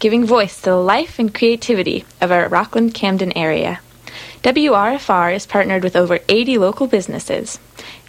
giving voice to the life and creativity of our Rockland Camden area. WRFR is partnered with over 80 local businesses.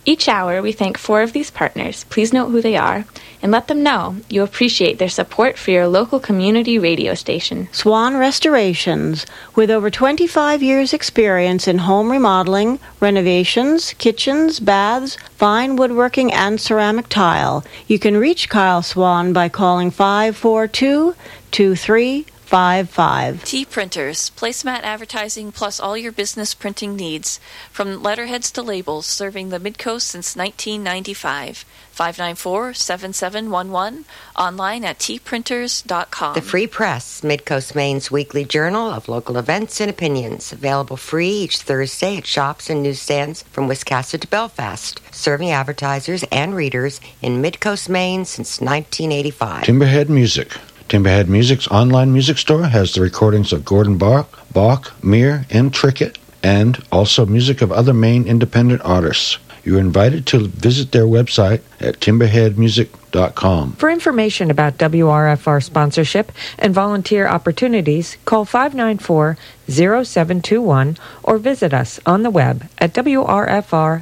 Each hour, we thank four of these partners. Please note who they are and let them know you appreciate their support for your local community radio station. Swan Restorations, with over 25 years' experience in home remodeling, renovations, kitchens, baths, fine woodworking, and ceramic tile. You can reach Kyle Swan by calling 542 23 five five. T printers, placemat advertising plus all your business printing needs, from letterheads to labels, serving the Midcoast since 1995. 594-7711, online at tprinters.com. The Free Press, Midcoast Maine's weekly journal of local events and opinions, available free each Thursday at shops and newsstands from Wiscasset to Belfast, serving advertisers and readers in Midcoast Maine since 1985. Timberhead Music Timberhead Music's online music store has the recordings of Gordon Bok, Bok, Muir, and Trickett, and also music of other Maine independent artists. You are invited to visit their website at timberheadmusic.com. For information about WRFR sponsorship and volunteer opportunities, call 594 0721 or visit us on the web at wrfr.org.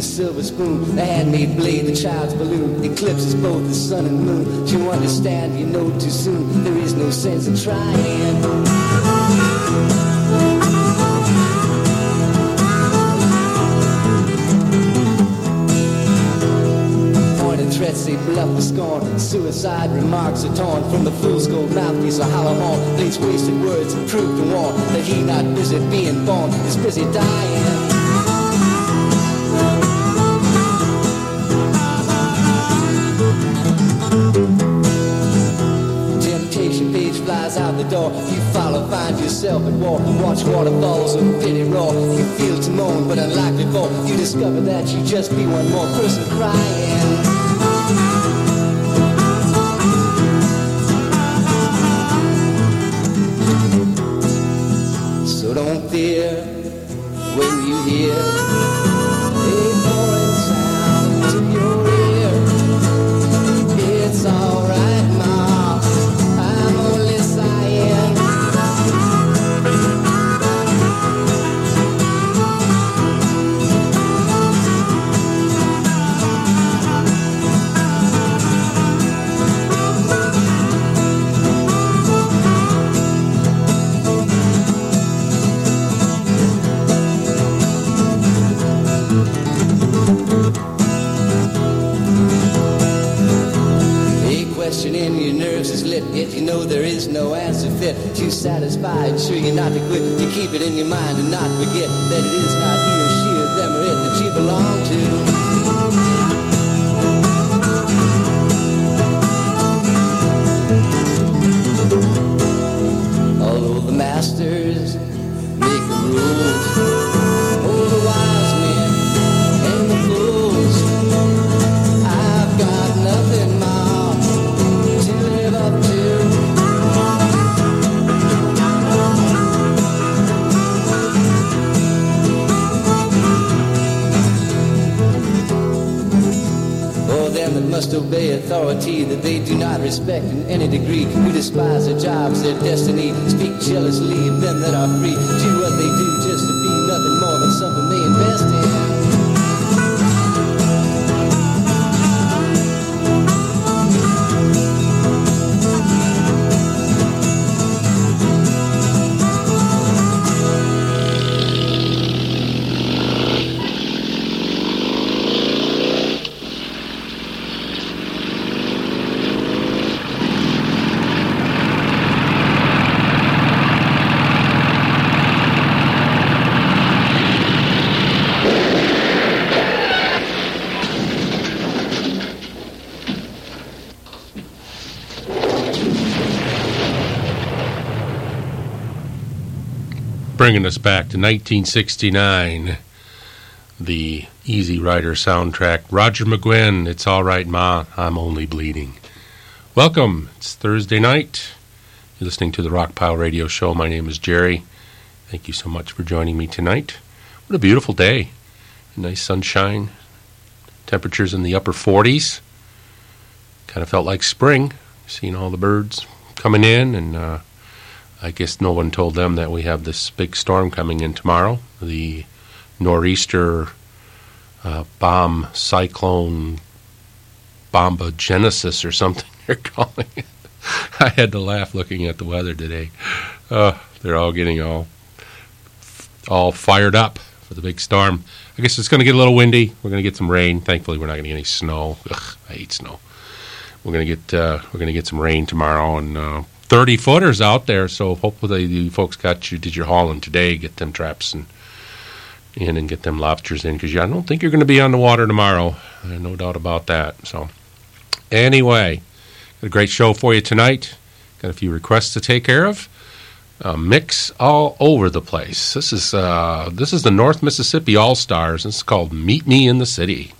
the silver spoon. The handmade blade, the child's balloon, eclipses both the sun and moon. Do you understand? You know too soon. There is no sense in trying. threats they bluff with scorn. Suicide remarks are torn from the fool's gold mouthpiece, a hollow horn. Bleeds wasted words and proof to warn that he not busy being born is busy dying. The door. You follow, find yourself at war. Watch waterfalls and pity roar. You feel to moan, but unlike before, you discover that you just be one more person crying. So don't fear when you hear keep it in your mind and not forget that it is bringing us back to 1969. The Easy Rider soundtrack. Roger McGuinn, It's All Right, Ma, I'm Only Bleeding. Welcome. It's Thursday night. You're listening to the Rock Pile Radio Show. My name is Jerry. Thank you so much for joining me tonight. What a beautiful day. Nice sunshine. Temperatures in the upper 40s. Kind of felt like spring, seeing all the birds coming in and uh, I guess no one told them that we have this big storm coming in tomorrow. The nor'easter uh, bomb cyclone bombogenesis or something they're calling it. I had to laugh looking at the weather today. Uh, they're all getting all all fired up for the big storm. I guess it's going to get a little windy. We're going to get some rain. Thankfully, we're not going to get any snow. Ugh, I hate snow. We're going to get uh, we're going to get some rain tomorrow and 30 footers out there. So hopefully you folks got you did your hauling today. Get them traps and in and get them lobsters in because I don't think you're going to be on the water tomorrow. no doubt about that. So anyway, got a great show for you tonight. Got a few requests to take care of. Uh, mix all over the place. This is uh, this is the North Mississippi All Stars. It's called Meet Me in the city.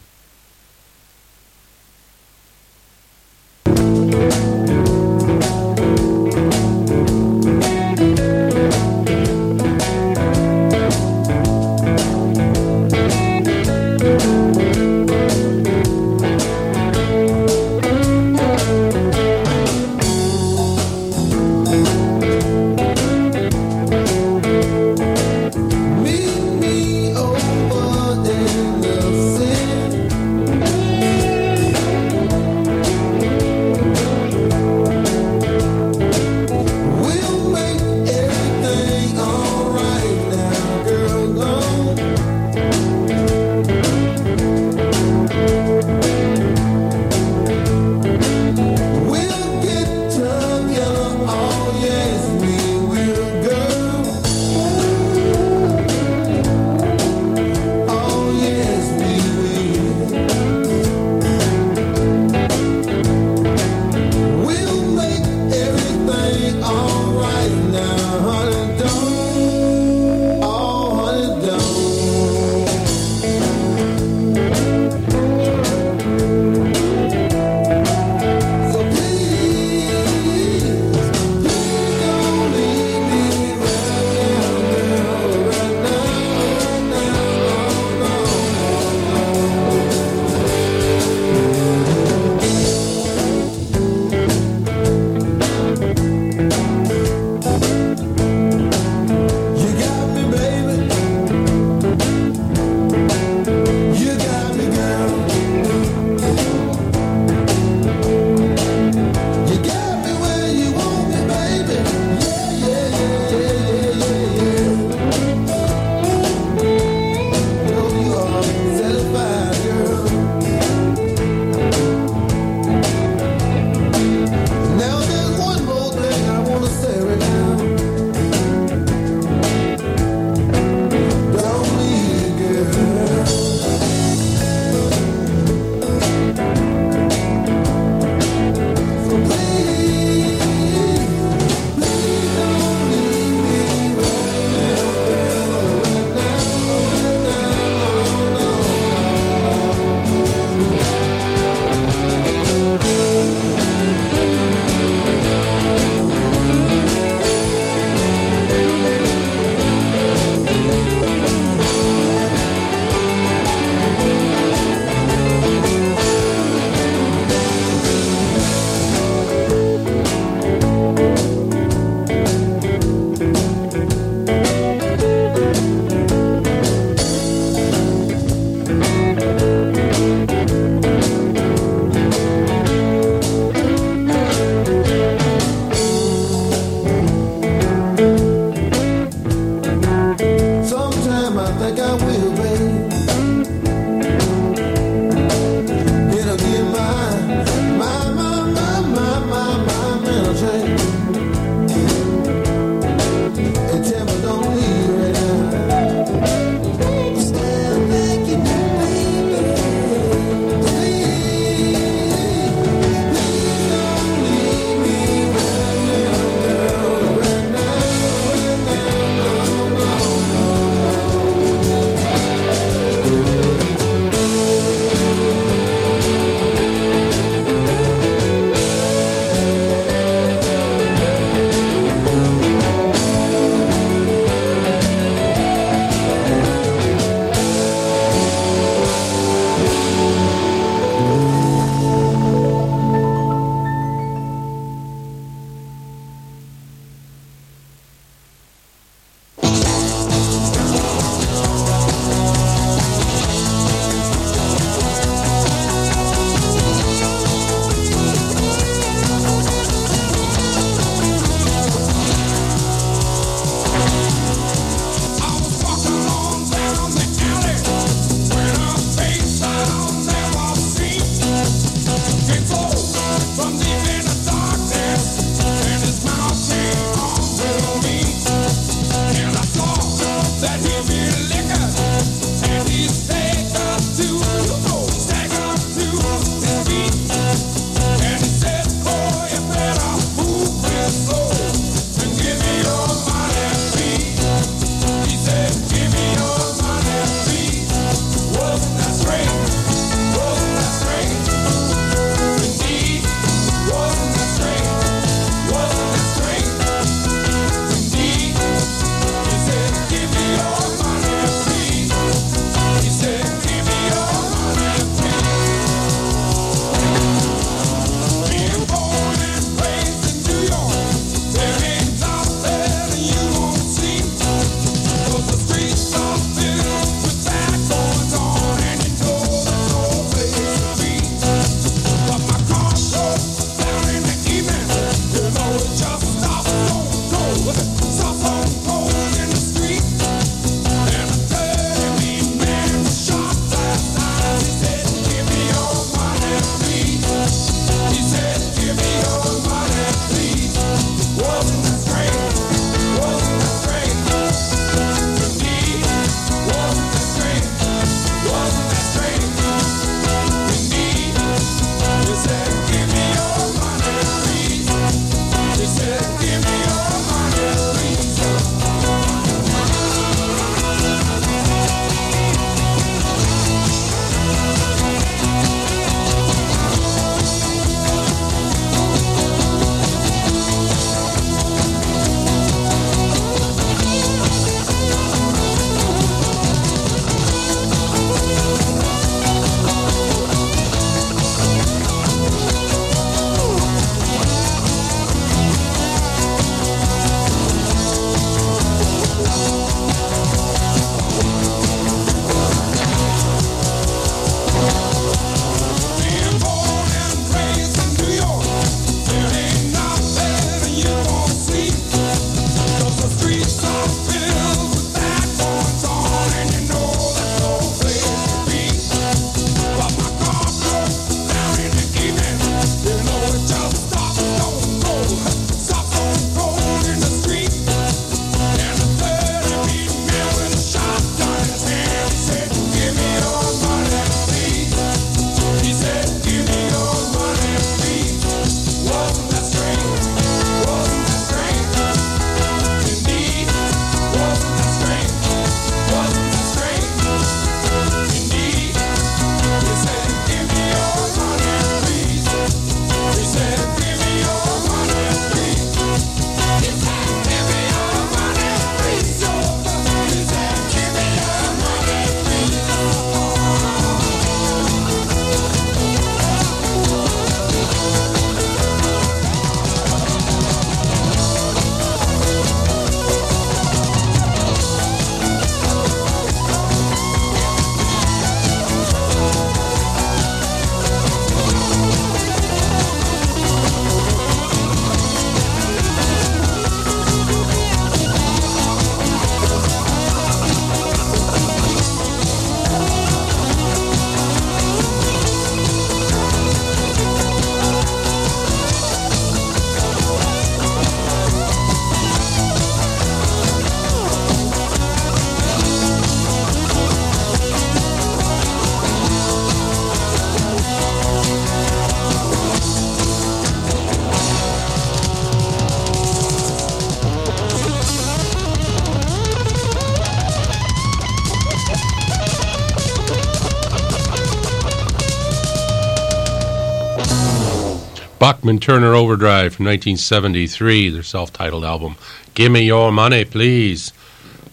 Bachman Turner Overdrive from 1973, their self titled album. Give Me Your Money, Please.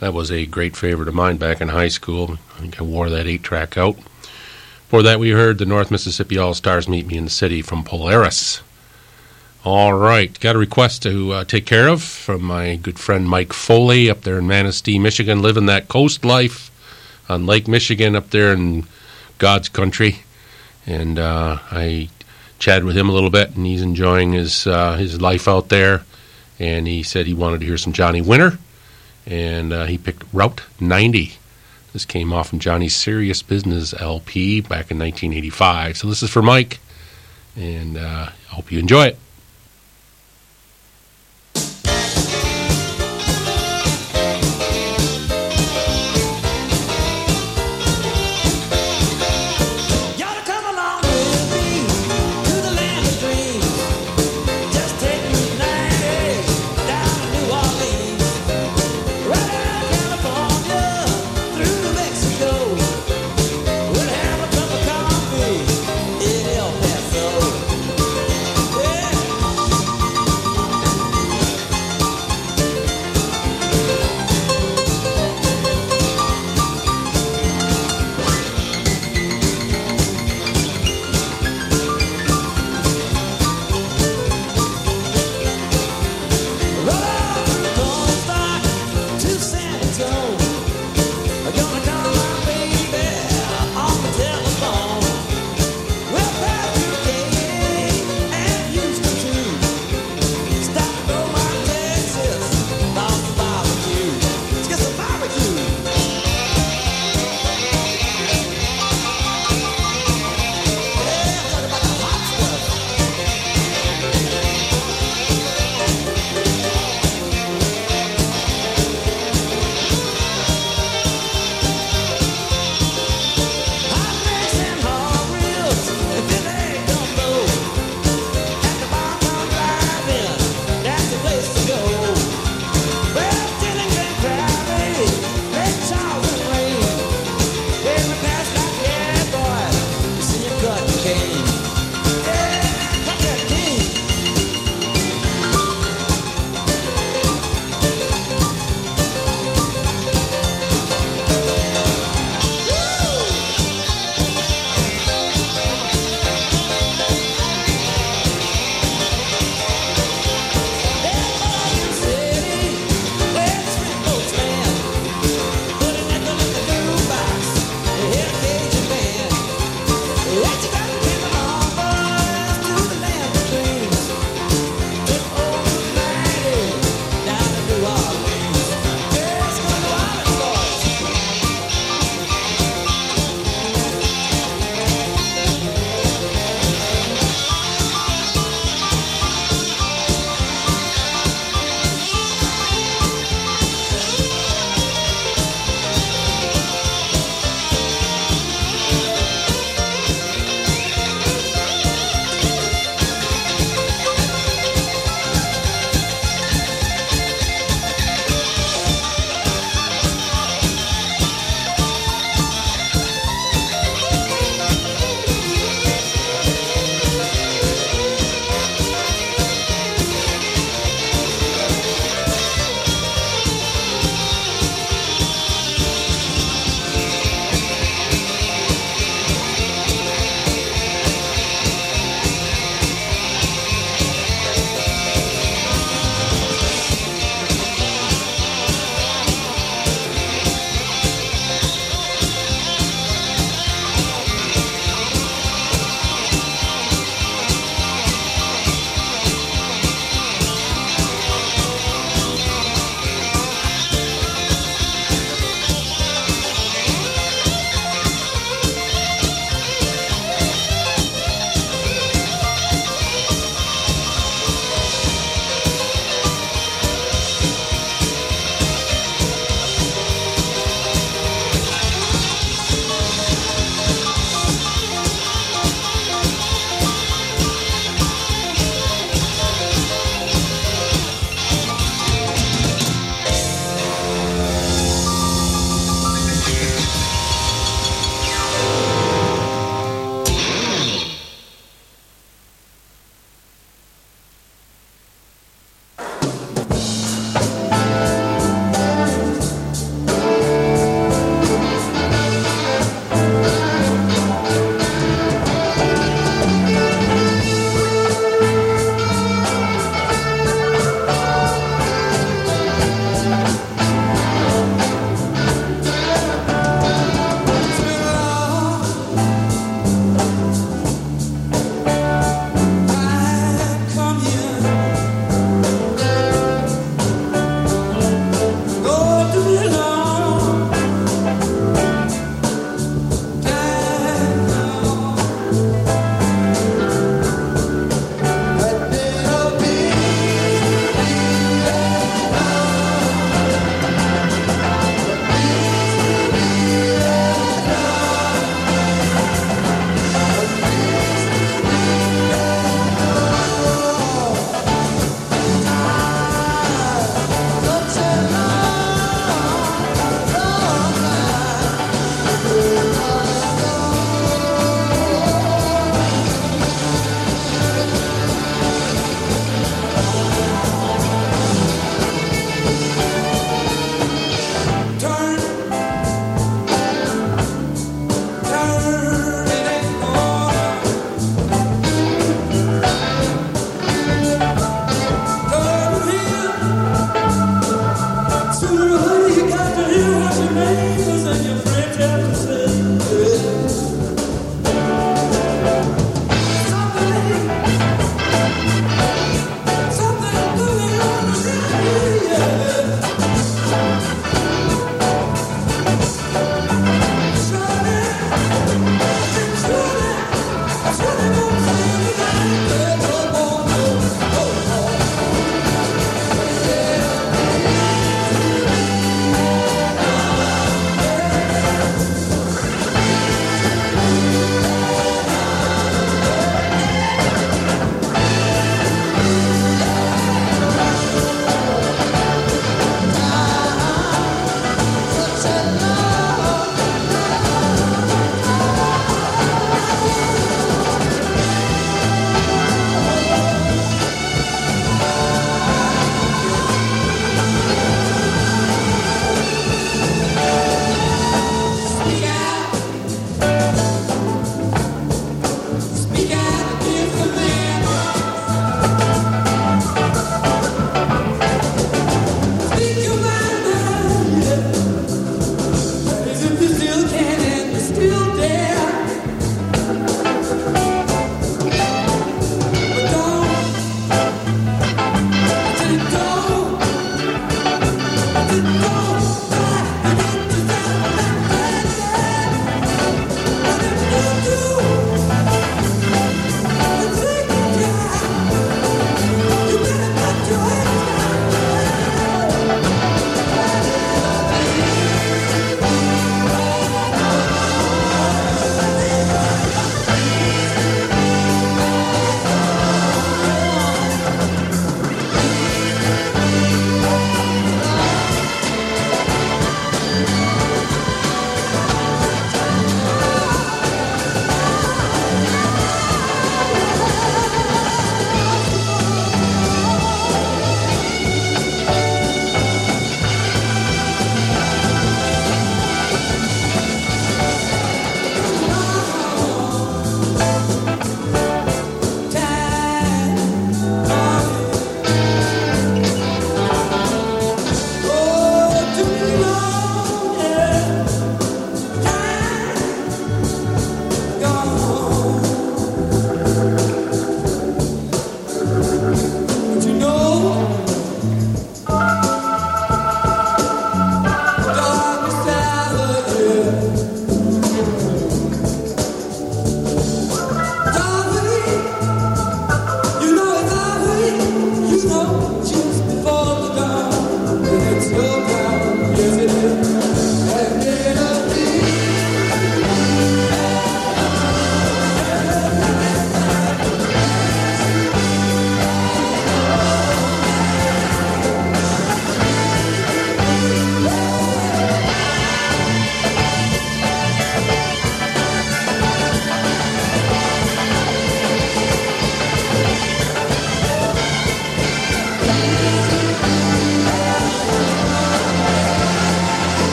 That was a great favorite of mine back in high school. I think I wore that eight track out. For that, we heard the North Mississippi All Stars Meet Me in the City from Polaris. All right, got a request to uh, take care of from my good friend Mike Foley up there in Manistee, Michigan, living that coast life on Lake Michigan up there in God's country. And uh, I chatted with him a little bit, and he's enjoying his uh, his life out there. And he said he wanted to hear some Johnny Winter, and uh, he picked Route 90. This came off from Johnny's Serious Business LP back in 1985. So this is for Mike. And uh, I hope you enjoy it.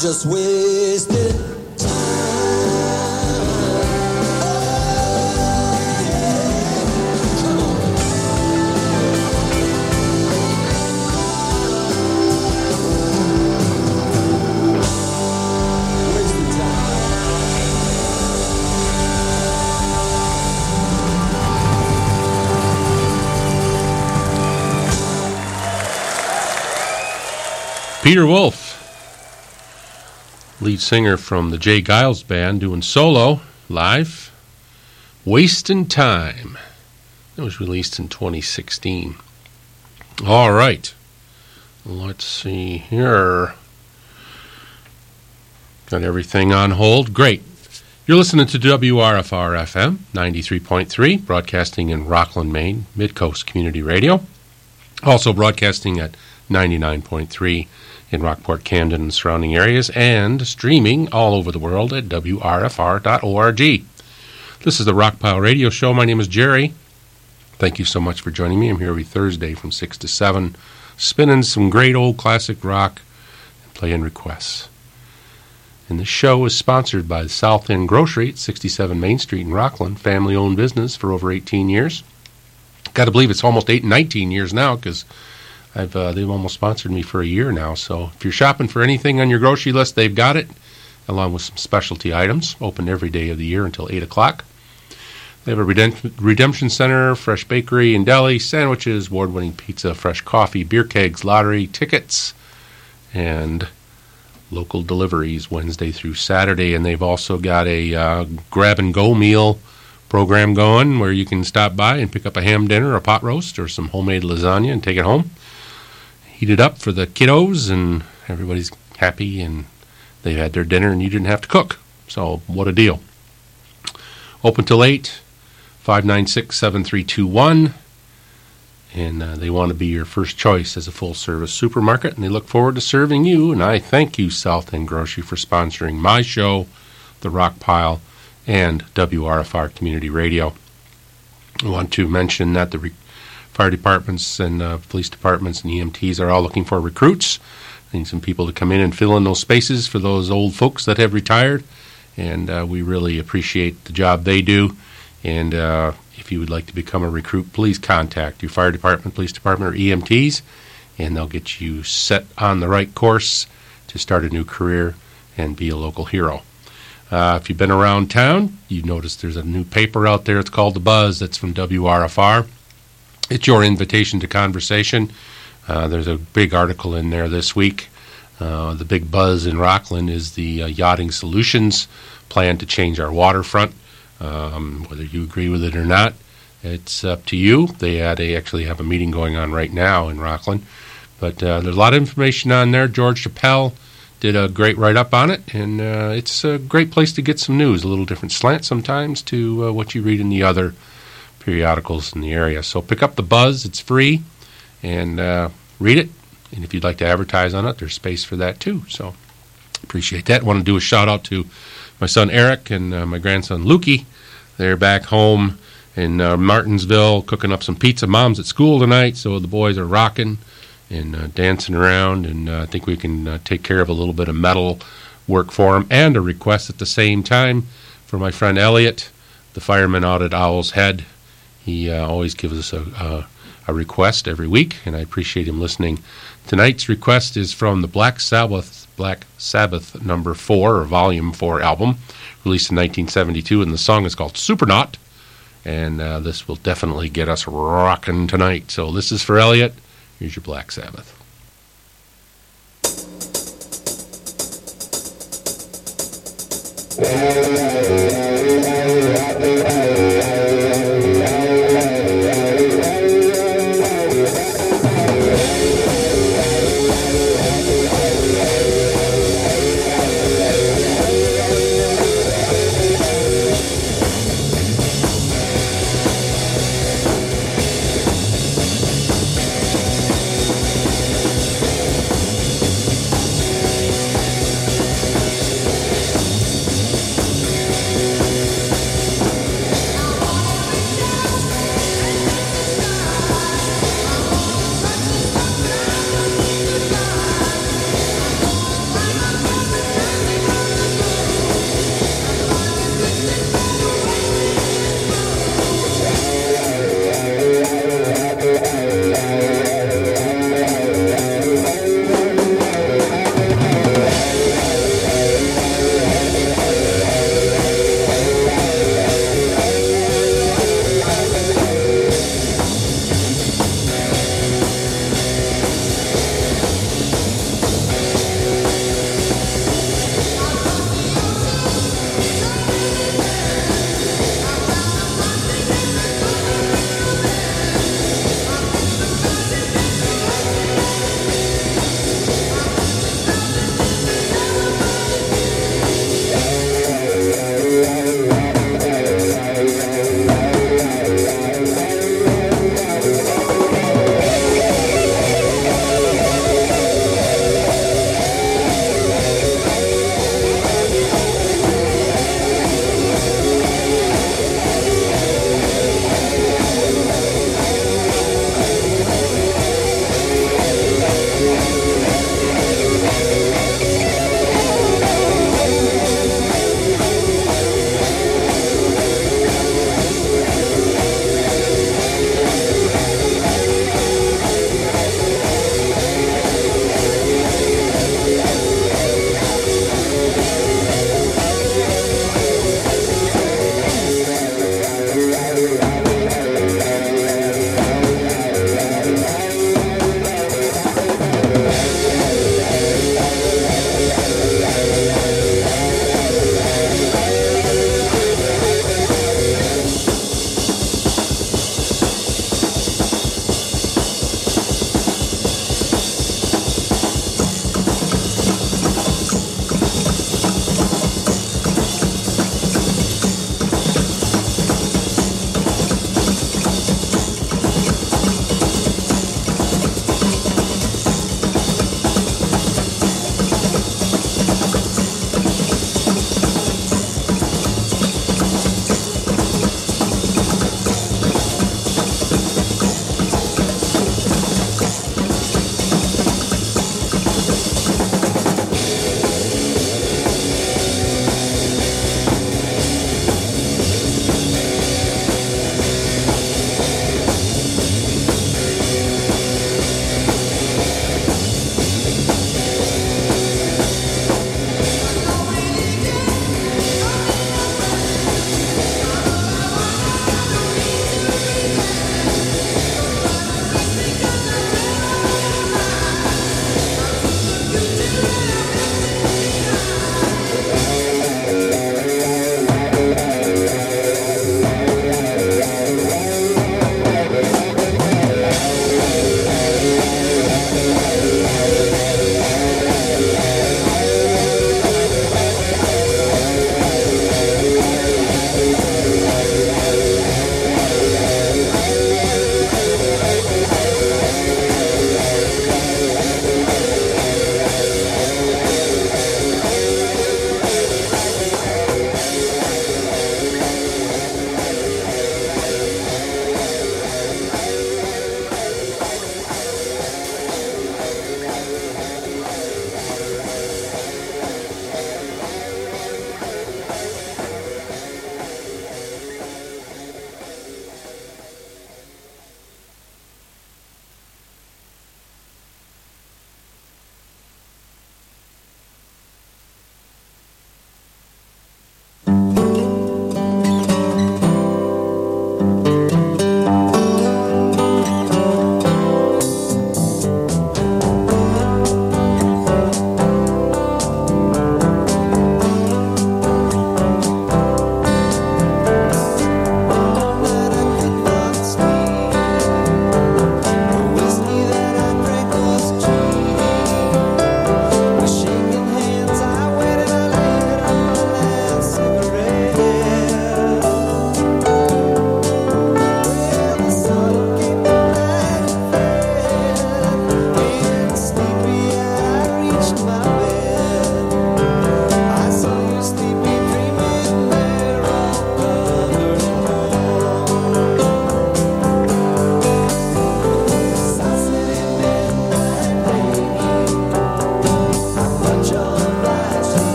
Just time. Peter Wolf, lead singer from the J. Geils Band, doing solo live. Wasting Time. It was released in 2016. All right. Let's see here. Got everything on hold. Great. You're listening to WRFR FM 93.3, broadcasting in Rockland, Maine, Midcoast Community Radio. Also broadcasting at 99.3 in Rockport, Camden, and surrounding areas, and streaming all over the world at WRFR.org. This is the Rockpile Radio Show. My name is Jerry. Thank you so much for joining me. I'm here every Thursday from 6 to 7, spinning some great old classic rock and playing requests. And this show is sponsored by South End Grocery at 67 Main Street in Rockland, family owned business for over 18 years. Got to believe it's almost eight, 19 years now because I've uh, they've almost sponsored me for a year now. So if you're shopping for anything on your grocery list, they've got it, along with some specialty items. Open every day of the year until eight o'clock. They have a redemption, center, fresh bakery and deli, sandwiches, award-winning pizza, fresh coffee, beer kegs, lottery tickets, and local deliveries Wednesday through Saturday. And they've also got a uh, grab and go meal program going where you can stop by and pick up a ham dinner, a pot roast, or some homemade lasagna and take it home. Heat it up for the kiddos, and everybody's happy and they've had their dinner and you didn't have to cook. So, what a deal. Open till 8, 596 7321. And uh, they want to be your first choice as a full service supermarket, and they look forward to serving you. And I thank you, South End Grocery, for sponsoring my show, The Rock Pile, and WRFR Community Radio. I want to mention that the fire departments and uh, police departments and EMTs are all looking for recruits. They need some people to come in and fill in those spaces for those old folks that have retired. And uh, we really appreciate the job they do. And uh, if you would like to become a recruit, please contact your fire department, police department, or EMTs, and they'll get you set on the right course to start a new career and be a local hero. Uh, if you've been around town, you notice there's a new paper out there. It's called The Buzz. That's from WRFR. It's your invitation to conversation. Uh, there's a big article in there this week. Uh, the big buzz in Rockland is the uh, Yachting Solutions plan to change our waterfront. Um, whether you agree with it or not, it's up to you. They, they actually have a meeting going on right now in Rockland. But there's a lot of information on there. George Chappelle did a great write up on it, and it's a great place to get some news. A little different slant sometimes to what you read in the other periodicals in the area. So pick up the buzz, it's free, and uh, read it. And if you'd like to advertise on it, there's space for that too. So appreciate that. want to do a shout out to my son Eric and uh, my grandson Lukey. They're back home in uh, Martinsville cooking up some pizza. Mom's at school tonight, so the boys are rocking and dancing around. And I think we can take care of a little bit of metal work for them and a request at the same time for my friend Elliot, the fireman out at Owl's Head. He uh, always gives us a, a, a request every week, and I appreciate him listening. Tonight's request is from the Black Sabbath, Black Sabbath number four or volume four album, released in 1972, and the song is called Supernaut. And uh, this will definitely get us rocking tonight. So this is for Elliot. Here's your Black Sabbath.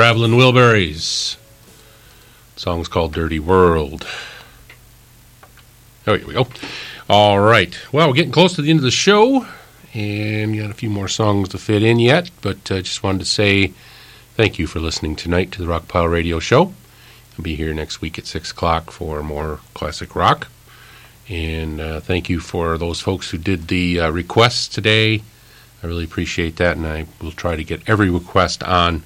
Traveling Wilburys. The song's called Dirty World. Oh, here we go. All right. Well, we're getting close to the end of the show, and we got a few more songs to fit in yet, but uh, just wanted to say thank you for listening tonight to the Rock Pile Radio Show. I'll be here next week at 6 o'clock for more classic rock. And uh, thank you for those folks who did the uh, requests today. I really appreciate that, and I will try to get every request on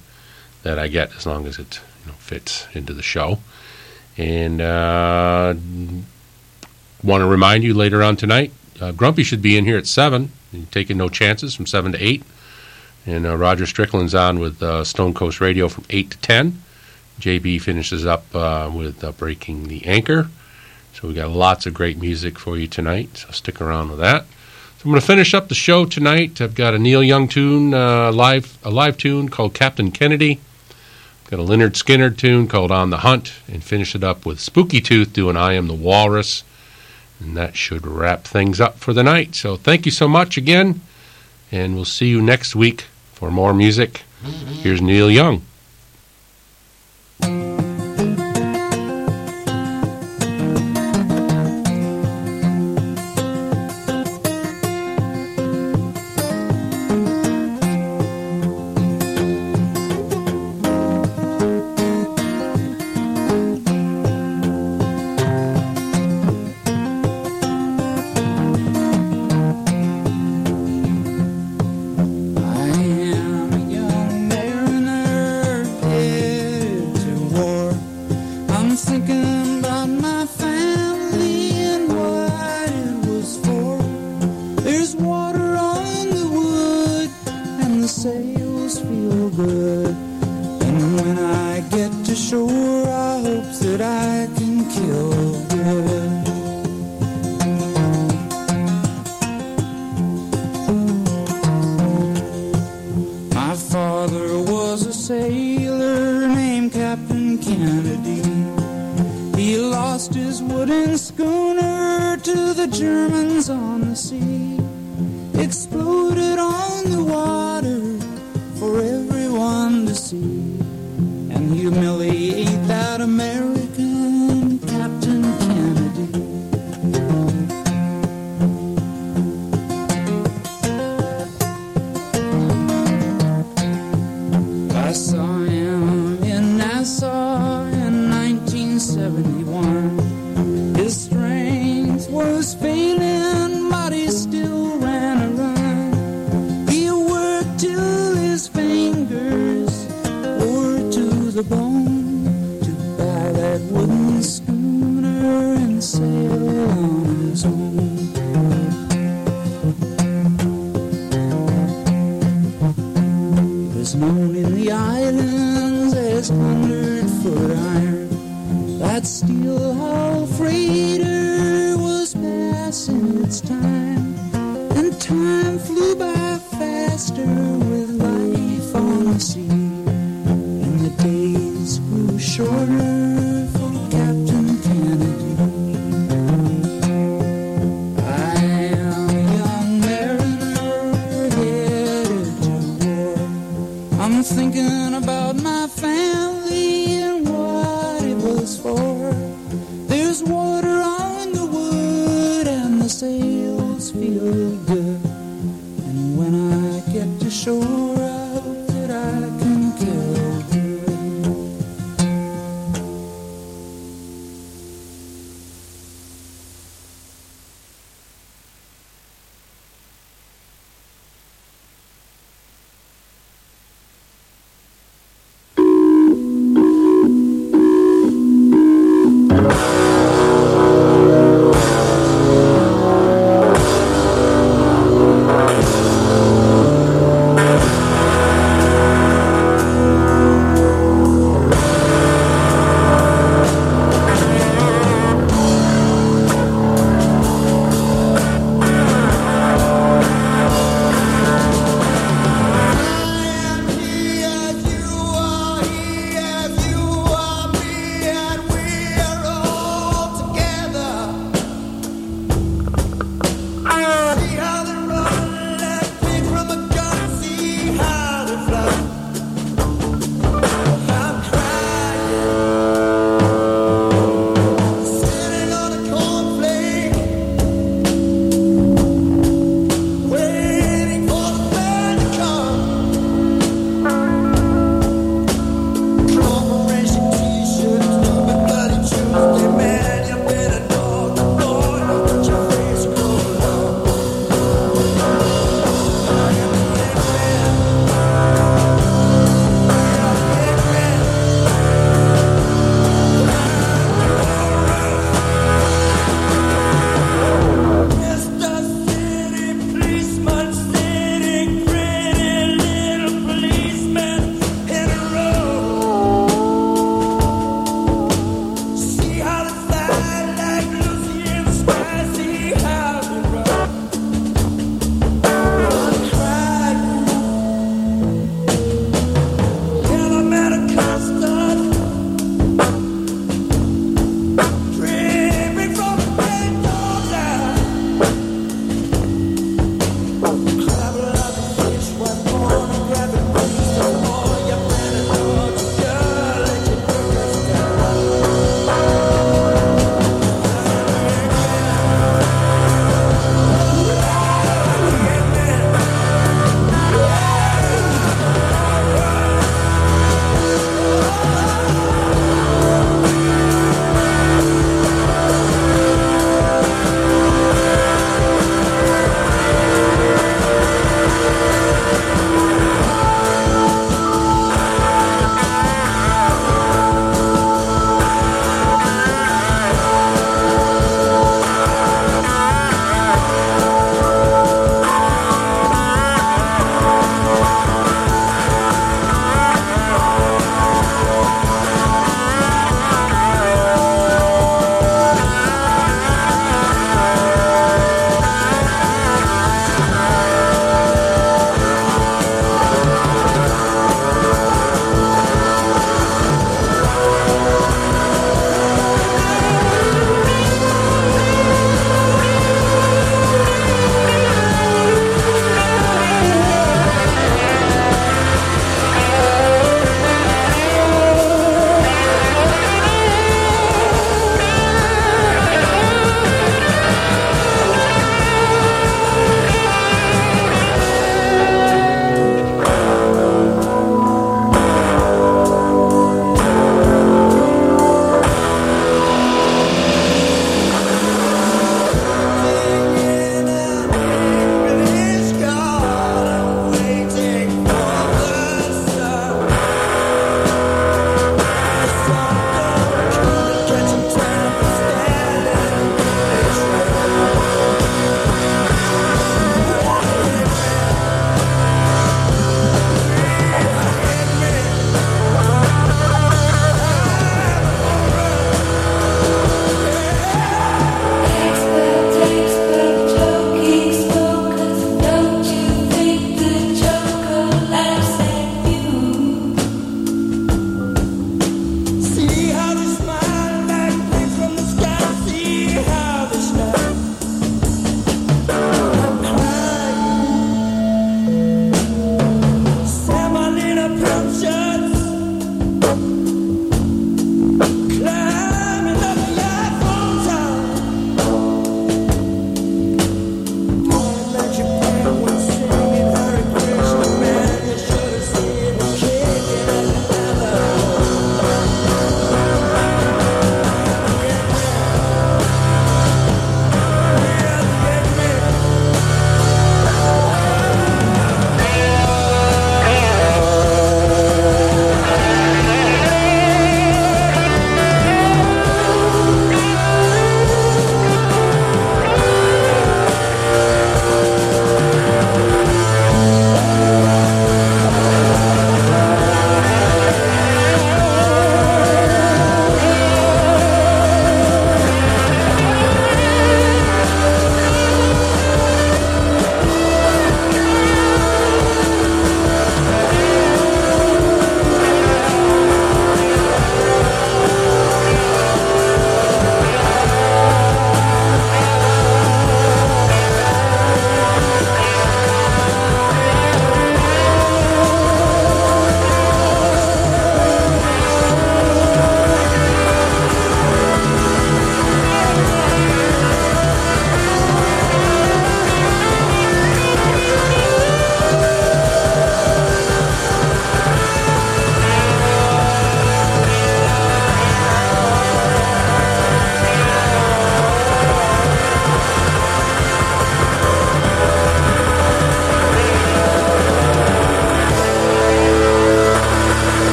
that I get as long as it you know, fits into the show. And uh, want to remind you later on tonight, uh, Grumpy should be in here at 7, taking no chances from 7 to 8. And uh, Roger Strickland's on with uh, Stone Coast Radio from 8 to 10. JB finishes up with Breaking the Anchor. So we got lots of great music for you tonight, so stick around with that. So I'm going to finish up the show tonight. I've got a Neil Young tune, uh, live, a live tune called Captain Kennedy. Got a Lynyrd Skynyrd tune called On the Hunt, and finish it up with Spooky Tooth doing I Am the Walrus. And that should wrap things up for the night. So thank you so much again, and we'll see you next week for more music. Here's Neil Young.